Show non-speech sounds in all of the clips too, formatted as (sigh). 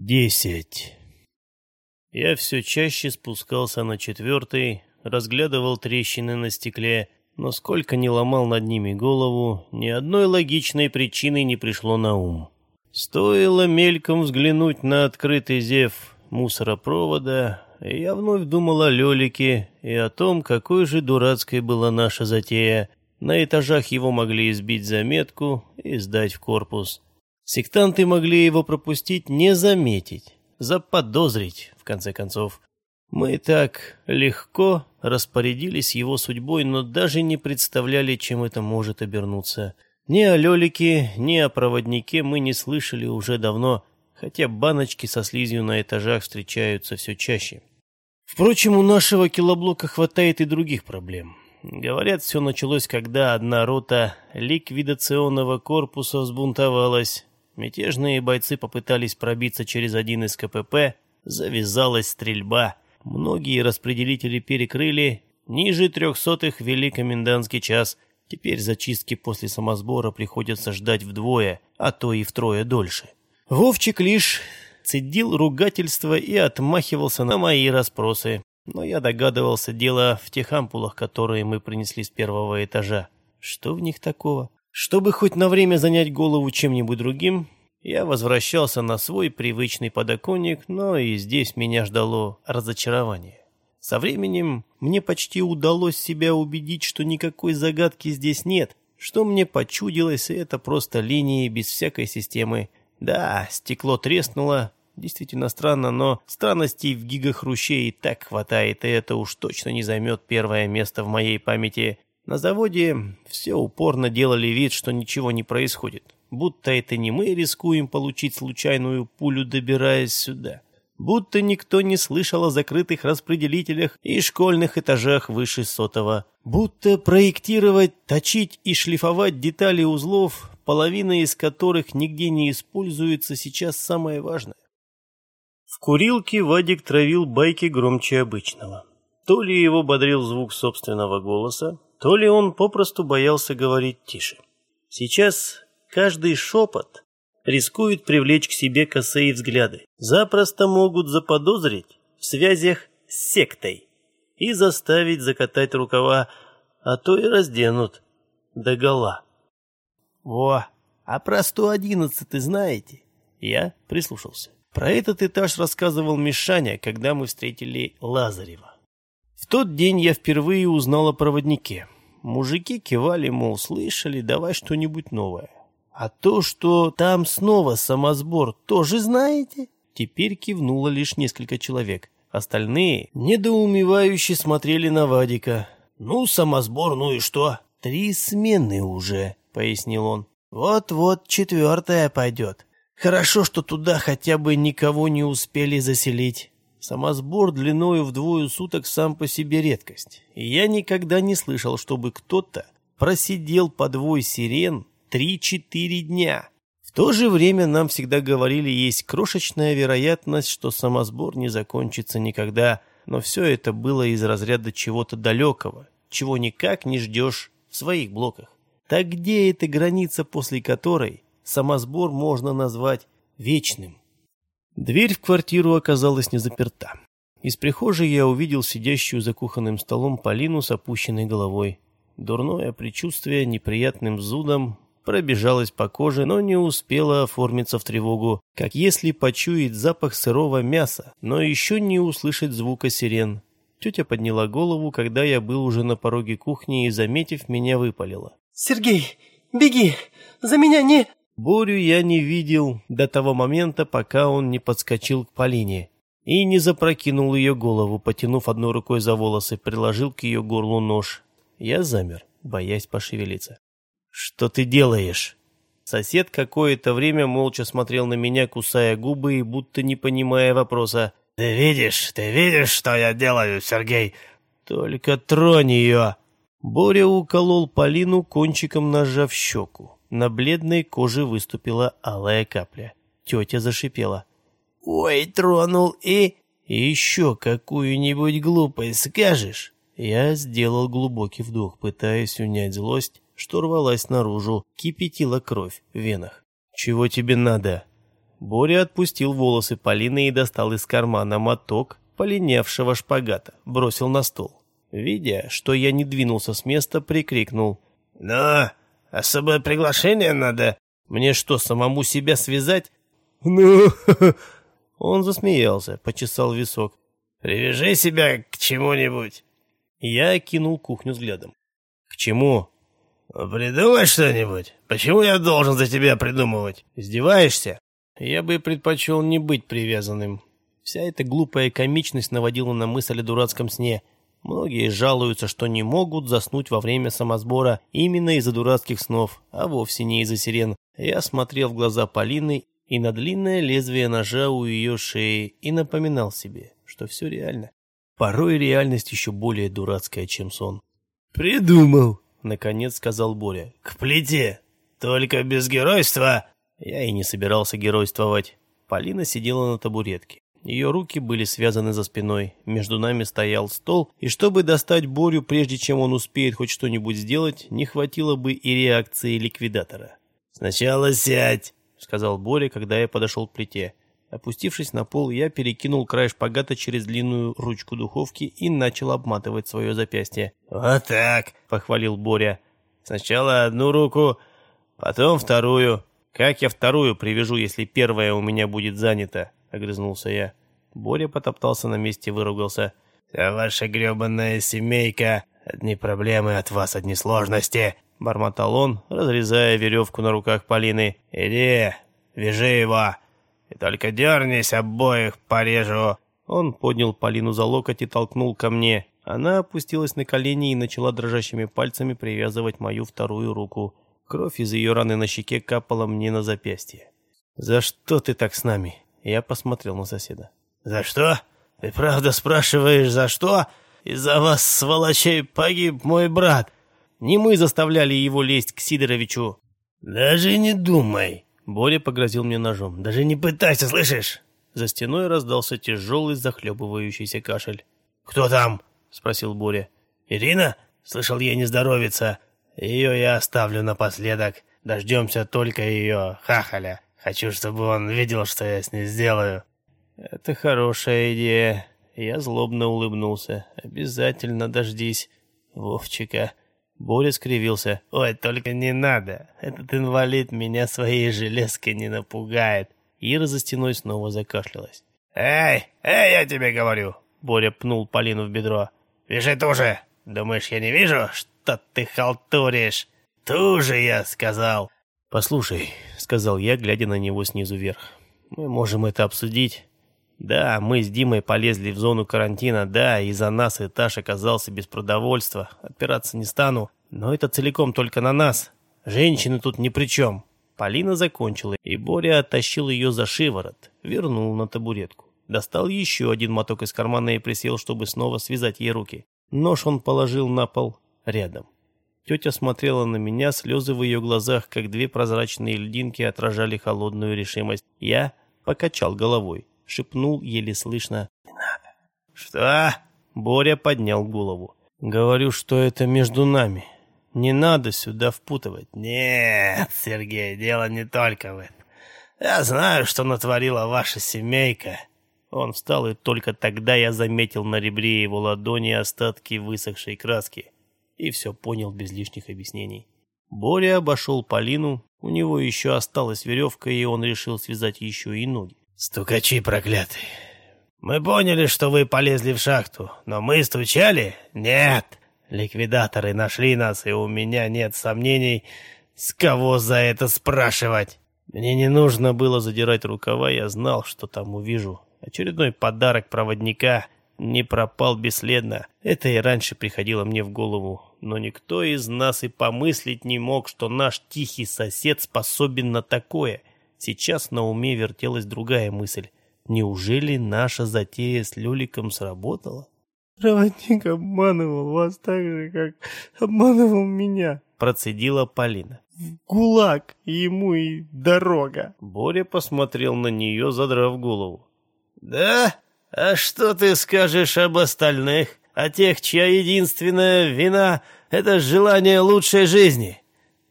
Десять. Я все чаще спускался на четвертый, разглядывал трещины на стекле, но сколько ни ломал над ними голову, ни одной логичной причины не пришло на ум. Стоило мельком взглянуть на открытый зев мусоропровода, и я вновь думал о Лелике и о том, какой же дурацкой была наша затея. На этажах его могли избить заметку и сдать в корпус. Сектанты могли его пропустить, не заметить, заподозрить, в конце концов. Мы так легко распорядились его судьбой, но даже не представляли, чем это может обернуться. Ни о Лелике, ни о проводнике мы не слышали уже давно, хотя баночки со слизью на этажах встречаются все чаще. Впрочем, у нашего килоблока хватает и других проблем. Говорят, все началось, когда одна рота ликвидационного корпуса взбунтовалась, Мятежные бойцы попытались пробиться через один из КПП, завязалась стрельба. Многие распределители перекрыли, ниже трехсотых ввели комендантский час. Теперь зачистки после самосбора приходится ждать вдвое, а то и втрое дольше. Вовчик лишь цедил ругательство и отмахивался на мои расспросы. Но я догадывался, дело в тех ампулах, которые мы принесли с первого этажа. Что в них такого? Чтобы хоть на время занять голову чем-нибудь другим, я возвращался на свой привычный подоконник, но и здесь меня ждало разочарование. Со временем мне почти удалось себя убедить, что никакой загадки здесь нет, что мне почудилось, и это просто линии без всякой системы. Да, стекло треснуло, действительно странно, но странностей в гигахруще и так хватает, и это уж точно не займет первое место в моей памяти. На заводе все упорно делали вид, что ничего не происходит. Будто это не мы рискуем получить случайную пулю, добираясь сюда. Будто никто не слышал о закрытых распределителях и школьных этажах выше сотого. Будто проектировать, точить и шлифовать детали узлов, половина из которых нигде не используется, сейчас самое важное. В курилке Вадик травил байки громче обычного. То ли его бодрил звук собственного голоса, то ли он попросту боялся говорить тише. Сейчас каждый шепот рискует привлечь к себе косые взгляды. Запросто могут заподозрить в связях с сектой и заставить закатать рукава, а то и разденут догола. Во, а про 111 знаете? Я прислушался. Про этот этаж рассказывал Мишаня, когда мы встретили Лазарева. В тот день я впервые узнал о проводнике. Мужики кивали, мол, слышали, давай что-нибудь новое. А то, что там снова самосбор, тоже знаете? Теперь кивнуло лишь несколько человек. Остальные недоумевающе смотрели на Вадика. «Ну, самосбор, ну и что?» «Три смены уже», — пояснил он. «Вот-вот четвертая пойдет. Хорошо, что туда хотя бы никого не успели заселить. Самосбор длиною в двое суток сам по себе редкость. И я никогда не слышал, чтобы кто-то просидел по двое сирен три-четыре дня. В то же время нам всегда говорили, есть крошечная вероятность, что самосбор не закончится никогда, но все это было из разряда чего-то далекого, чего никак не ждешь в своих блоках. Так где эта граница, после которой самосбор можно назвать вечным? Дверь в квартиру оказалась не заперта. Из прихожей я увидел сидящую за кухонным столом Полину с опущенной головой. Дурное предчувствие неприятным зудом пробежалось по коже, но не успело оформиться в тревогу, как если почуять запах сырого мяса, но еще не услышать звука сирен. Тетя подняла голову, когда я был уже на пороге кухни и, заметив меня, выпалила. «Сергей, беги! За меня не...» Борю я не видел до того момента, пока он не подскочил к Полине и не запрокинул ее голову, потянув одной рукой за волосы, приложил к ее горлу нож. Я замер, боясь пошевелиться. «Что ты делаешь?» Сосед какое-то время молча смотрел на меня, кусая губы и будто не понимая вопроса. «Ты видишь, ты видишь, что я делаю, Сергей?» «Только тронь ее!» Боря уколол Полину кончиком ножа в щеку. На бледной коже выступила алая капля. Тетя зашипела. «Ой, тронул и...» «Еще какую-нибудь глупость скажешь?» Я сделал глубокий вдох, пытаясь унять злость, что рвалась наружу, кипятила кровь в венах. «Чего тебе надо?» Боря отпустил волосы Полины и достал из кармана моток полинявшего шпагата, бросил на стол. Видя, что я не двинулся с места, прикрикнул. «Ну, особое приглашение надо?» «Мне что, самому себя связать?» «Ну...» (laughs) Он засмеялся, почесал висок. «Привяжи себя к чему-нибудь». Я окинул кухню взглядом. «К чему?» «Придумай что-нибудь. Почему я должен за тебя придумывать? Издеваешься?» Я бы предпочел не быть привязанным. Вся эта глупая комичность наводила на мысль о дурацком сне. Многие жалуются, что не могут заснуть во время самосбора именно из-за дурацких снов, а вовсе не из-за сирен. Я смотрел в глаза Полины и на длинное лезвие ножа у ее шеи и напоминал себе, что все реально. Порой реальность еще более дурацкая, чем сон. «Придумал», — наконец сказал Боря. «К плите. Только без геройства». Я и не собирался геройствовать. Полина сидела на табуретке. Ее руки были связаны за спиной, между нами стоял стол, и чтобы достать Борю, прежде чем он успеет хоть что-нибудь сделать, не хватило бы и реакции ликвидатора. «Сначала сядь», — сказал Боря, когда я подошел к плите. Опустившись на пол, я перекинул край шпагата через длинную ручку духовки и начал обматывать свое запястье. «Вот так», — похвалил Боря. «Сначала одну руку, потом вторую». «Как я вторую привяжу, если первая у меня будет занята?» — огрызнулся я. Боря потоптался на месте и выругался. «Вся ваша гребанная семейка. Одни проблемы от вас, одни сложности», — бормотал он, разрезая веревку на руках Полины. «Иди, вяжи его, и только дернись, обоих порежу». Он поднял Полину за локоть и толкнул ко мне. Она опустилась на колени и начала дрожащими пальцами привязывать мою вторую руку. Кровь из ее раны на щеке капала мне на запястье. «За что ты так с нами?» Я посмотрел на соседа. «За что? Ты правда спрашиваешь, за что? Из-за вас, сволочей, погиб мой брат. Не мы заставляли его лезть к Сидоровичу». «Даже не думай!» Боря погрозил мне ножом. «Даже не пытайся, слышишь?» За стеной раздался тяжелый захлебывающийся кашель. «Кто там?» — спросил Боря. «Ирина? Слышал, ей не здоровится. Ее я оставлю напоследок. Дождемся только ее, хахаля. Хочу, чтобы он видел, что я с ней сделаю». «Это хорошая идея». Я злобно улыбнулся. «Обязательно дождись, Вовчика». Боря скривился. «Ой, только не надо. Этот инвалид меня своей железкой не напугает». Ира за стеной снова закашлялась. «Эй, эй, я тебе говорю!» Боря пнул Полину в бедро. «Вяжи туже! Думаешь, я не вижу, что ты халтуришь? Туже, я сказал!» «Послушай», — сказал я, глядя на него снизу вверх. «Мы можем это обсудить. Да, мы с Димой полезли в зону карантина, да, из-за нас этаж оказался без продовольствия, опираться не стану, но это целиком только на нас. Женщины тут ни при чем». Полина закончила, и Боря оттащил ее за шиворот, вернул на табуретку. Достал еще один моток из кармана и присел, чтобы снова связать ей руки. Нож он положил на пол рядом. Тетя смотрела на меня, слезы в ее глазах, как две прозрачные льдинки отражали холодную решимость. Я покачал головой, шепнул еле слышно «Не надо». «Что?» Боря поднял голову. «Говорю, что это между нами. Не надо сюда впутывать». «Нет, Сергей, дело не только в этом. Я знаю, что натворила ваша семейка». Он встал, и только тогда я заметил на ребре его ладони остатки высохшей краски и все понял без лишних объяснений. Боря обошел Полину, у него еще осталась веревка, и он решил связать еще и ноги. «Стукачи проклятые! Мы поняли, что вы полезли в шахту, но мы стучали? Нет! Ликвидаторы нашли нас, и у меня нет сомнений, с кого за это спрашивать!» Мне не нужно было задирать рукава, я знал, что там увижу. Очередной подарок проводника не пропал бесследно. Это и раньше приходило мне в голову, но никто из нас и помыслить не мог, что наш тихий сосед способен на такое. Сейчас на уме вертелась другая мысль. Неужели наша затея с Люликом сработала? «Проводник обманывал вас так же, как обманывал меня», — процедила Полина. «В ГУЛАГ ему и дорога». Боря посмотрел на нее, задрав голову. «Да? А что ты скажешь об остальных?» О тех, чья единственная вина — это желание лучшей жизни.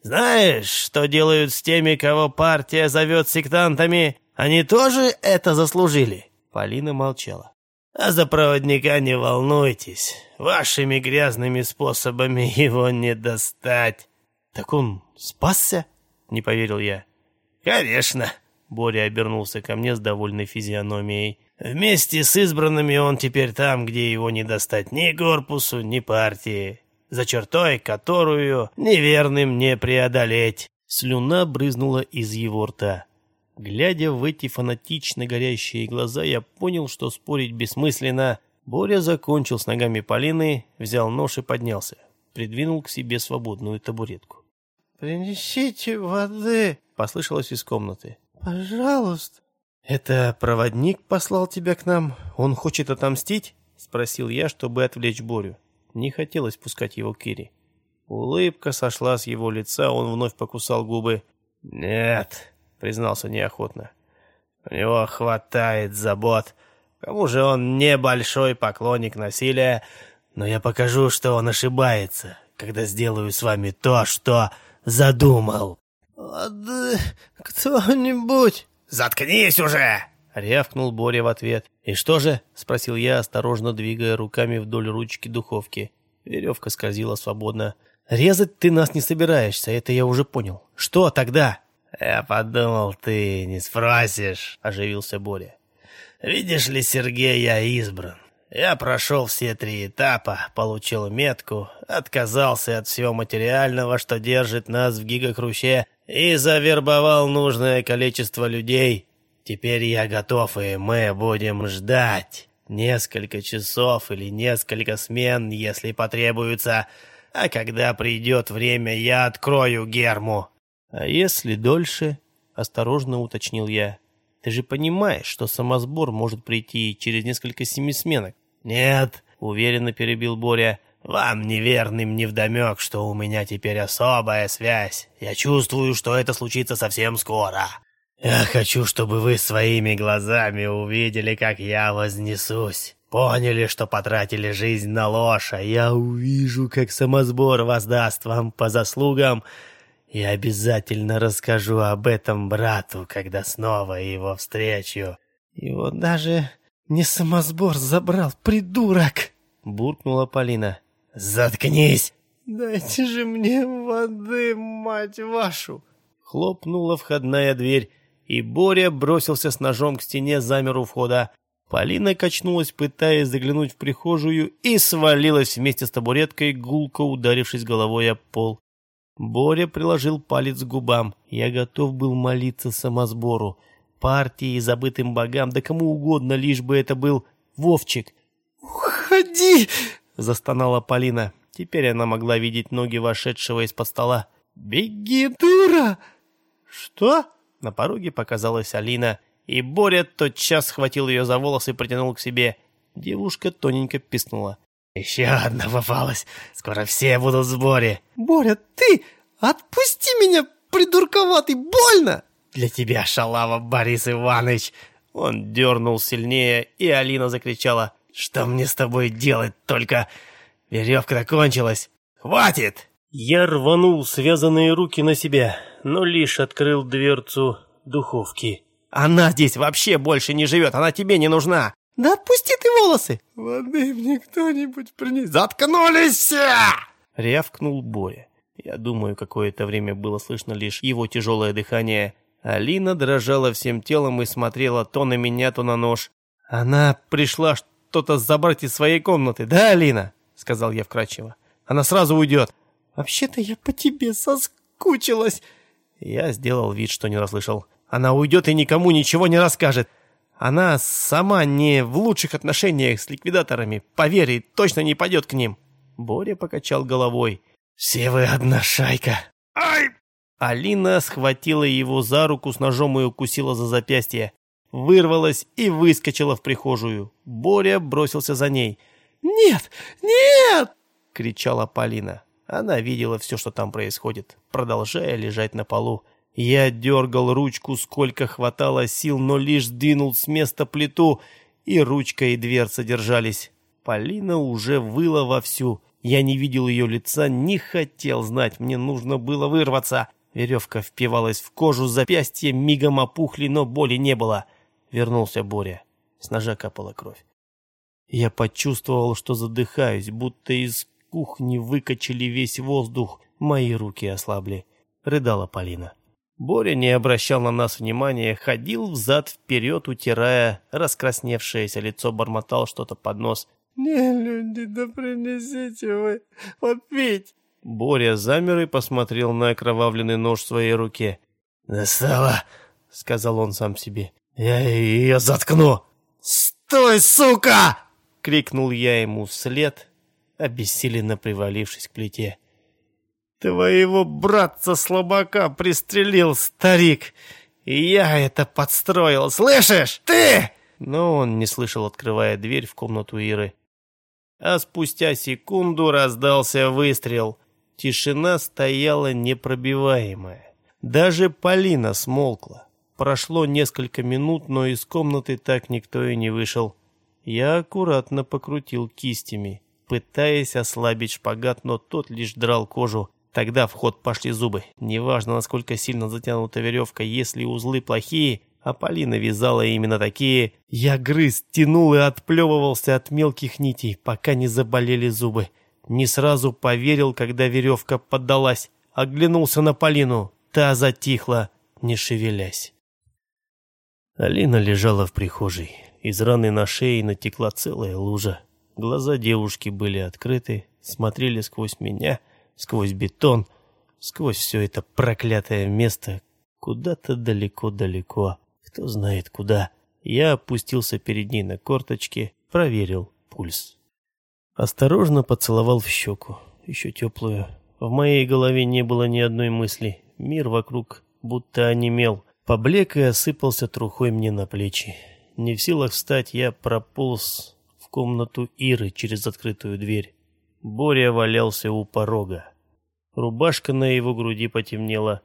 Знаешь, что делают с теми, кого партия зовет сектантами? Они тоже это заслужили?» Полина молчала. «А за проводника не волнуйтесь. Вашими грязными способами его не достать». «Так он спасся?» — не поверил я. «Конечно!» — Боря обернулся ко мне с довольной физиономией. «Вместе с избранными он теперь там, где его не достать ни корпусу, ни партии, за чертой, которую неверным не преодолеть». Слюна брызнула из его рта. Глядя в эти фанатично горящие глаза, я понял, что спорить бессмысленно. Боря закончил с ногами Полины, взял нож и поднялся. Придвинул к себе свободную табуретку. «Принесите воды!» — послышалось из комнаты. «Пожалуйста!» «Это проводник послал тебя к нам? Он хочет отомстить?» — спросил я, чтобы отвлечь Борю. Не хотелось пускать его к Кире. Улыбка сошла с его лица, он вновь покусал губы. «Нет!» — признался неохотно. «У него хватает забот. Кому же он небольшой поклонник насилия, но я покажу, что он ошибается, когда сделаю с вами то, что задумал». «Воды кто-нибудь!» «Заткнись уже!» — рявкнул Боря в ответ. «И что же?» — спросил я, осторожно двигая руками вдоль ручки духовки. Веревка скользила свободно. «Резать ты нас не собираешься, это я уже понял. Что тогда?» «Я подумал, ты не спросишь», — оживился Боря. «Видишь ли, Сергей, я избран. Я прошел все три этапа, получил метку, отказался от всего материального, что держит нас в гигакруще, и завербовал нужное количество людей. Теперь я готов, и мы будем ждать. Несколько часов или несколько смен, если потребуется. А когда придет время, я открою герму. «А если дольше?» — осторожно уточнил я. «Ты же понимаешь, что самосбор может прийти через несколько семисменок?» «Нет», — уверенно перебил Боря. «Вам неверным невдомек, что у меня теперь особая связь. Я чувствую, что это случится совсем скоро. Я хочу, чтобы вы своими глазами увидели, как я вознесусь. Поняли, что потратили жизнь на ложь, а я увижу, как самосбор воздаст вам по заслугам, и обязательно расскажу об этом брату, когда снова его встречу. Его даже не самосбор забрал, придурок!» — буркнула Полина. «Заткнись!» «Дайте же мне воды, мать вашу!» Хлопнула входная дверь, и Боря бросился с ножом к стене, замер у входа. Полина качнулась, пытаясь заглянуть в прихожую, и свалилась вместе с табуреткой, гулко ударившись головой об пол. Боря приложил палец к губам. Я готов был молиться самосбору, партии забытым богам, да кому угодно, лишь бы это был Вовчик. «Уходи!» — застонала Полина. Теперь она могла видеть ноги вошедшего из-под стола. «Беги, дура!» «Что?» На пороге показалась Алина, и Боря тотчас схватил ее за волосы и притянул к себе. Девушка тоненько пискнула. «Еще одна попалась. Скоро все будут в сборе». «Боря, ты! Отпусти меня, придурковатый! Больно!» «Для тебя, шалава, Борис Иванович!» Он дернул сильнее, и Алина закричала. «Что мне с тобой делать только? Веревка кончилась. Хватит!» Я рванул связанные руки на себя, но лишь открыл дверцу духовки. «Она здесь вообще больше не живет, она тебе не нужна!» «Да отпусти ты волосы!» «Воды мне кто-нибудь принес!» «Заткнулись все!» Рявкнул Боря. Я думаю, какое-то время было слышно лишь его тяжелое дыхание. Алина дрожала всем телом и смотрела то на меня, то на нож. «Она пришла что-то забрать из своей комнаты, да, Алина?» Сказал я вкрадчиво. «Она сразу уйдет!» «Вообще-то я по тебе соскучилась!» Я сделал вид, что не расслышал. «Она уйдет и никому ничего не расскажет!» Она сама не в лучших отношениях с ликвидаторами. Поверь, и точно не пойдет к ним. Боря покачал головой. «Все вы одна шайка!» «Ай!» Алина схватила его за руку с ножом и укусила за запястье. Вырвалась и выскочила в прихожую. Боря бросился за ней. «Нет! Нет!» — кричала Полина. Она видела все, что там происходит, продолжая лежать на полу. Я дергал ручку, сколько хватало сил, но лишь сдвинул с места плиту, и ручка и дверца держались. Полина уже выла вовсю. Я не видел ее лица, не хотел знать, мне нужно было вырваться. Веревка впивалась в кожу, запястья мигом опухли, но боли не было. Вернулся Боря. С ножа капала кровь. Я почувствовал, что задыхаюсь, будто из кухни выкачали весь воздух. Мои руки ослабли. Рыдала Полина. Боря не обращал на нас внимания, ходил взад-вперед, утирая раскрасневшееся лицо, бормотал что-то под нос. «Не, люди, да принесите вы попить!» Боря замер и посмотрел на окровавленный нож в своей руке. «Достала!» — сказал он сам себе. «Я ее заткну!» «Стой, сука!» — крикнул я ему вслед, обессиленно привалившись к плите. «Твоего братца-слабака пристрелил старик, и я это подстроил, слышишь? Ты!» Но он не слышал, открывая дверь в комнату Иры. А спустя секунду раздался выстрел. Тишина стояла непробиваемая. Даже Полина смолкла. Прошло несколько минут, но из комнаты так никто и не вышел. Я аккуратно покрутил кистями, пытаясь ослабить шпагат, но тот лишь драл кожу. Тогда в ход пошли зубы. Неважно, насколько сильно затянута веревка, если узлы плохие, а Полина вязала именно такие, я грыз, тянул и отплевывался от мелких нитей, пока не заболели зубы. Не сразу поверил, когда веревка поддалась. Оглянулся на Полину. Та затихла, не шевелясь. Алина лежала в прихожей. Из раны на шее натекла целая лужа. Глаза девушки были открыты, смотрели сквозь меня — сквозь бетон, сквозь все это проклятое место, куда-то далеко-далеко, кто знает куда. Я опустился перед ней на корточки, проверил пульс. Осторожно поцеловал в щеку, еще теплую. В моей голове не было ни одной мысли, мир вокруг будто онемел, поблек и осыпался трухой мне на плечи. Не в силах встать, я прополз в комнату Иры через открытую дверь. Боря валялся у порога. Рубашка на его груди потемнела.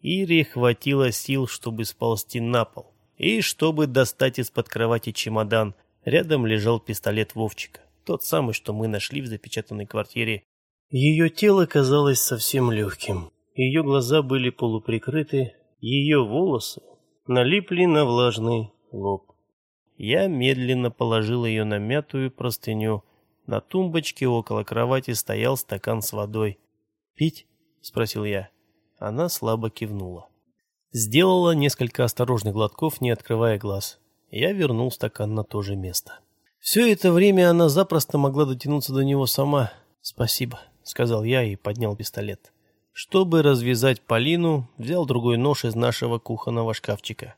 Ире хватило сил, чтобы сползти на пол. И чтобы достать из-под кровати чемодан. Рядом лежал пистолет Вовчика. Тот самый, что мы нашли в запечатанной квартире. Ее тело казалось совсем легким. Ее глаза были полуприкрыты. Ее волосы налипли на влажный лоб. Я медленно положил ее на мятую простыню, на тумбочке около кровати стоял стакан с водой. «Пить?» — спросил я. Она слабо кивнула. Сделала несколько осторожных глотков, не открывая глаз. Я вернул стакан на то же место. Все это время она запросто могла дотянуться до него сама. «Спасибо», — сказал я и поднял пистолет. Чтобы развязать Полину, взял другой нож из нашего кухонного шкафчика.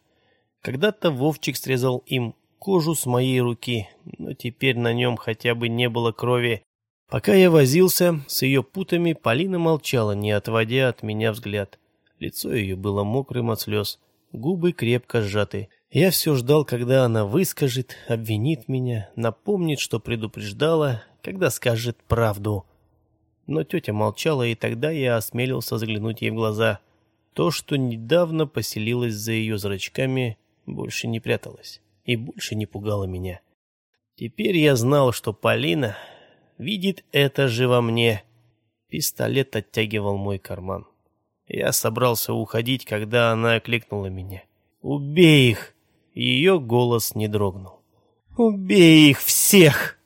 Когда-то Вовчик срезал им кожу с моей руки, но теперь на нем хотя бы не было крови. Пока я возился с ее путами, Полина молчала, не отводя от меня взгляд. Лицо ее было мокрым от слез, губы крепко сжаты. Я все ждал, когда она выскажет, обвинит меня, напомнит, что предупреждала, когда скажет правду. Но тетя молчала, и тогда я осмелился заглянуть ей в глаза. То, что недавно поселилось за ее зрачками, больше не пряталось и больше не пугало меня. Теперь я знал, что Полина видит это же во мне. Пистолет оттягивал мой карман. Я собрался уходить, когда она окликнула меня. «Убей их!» Ее голос не дрогнул. «Убей их всех!»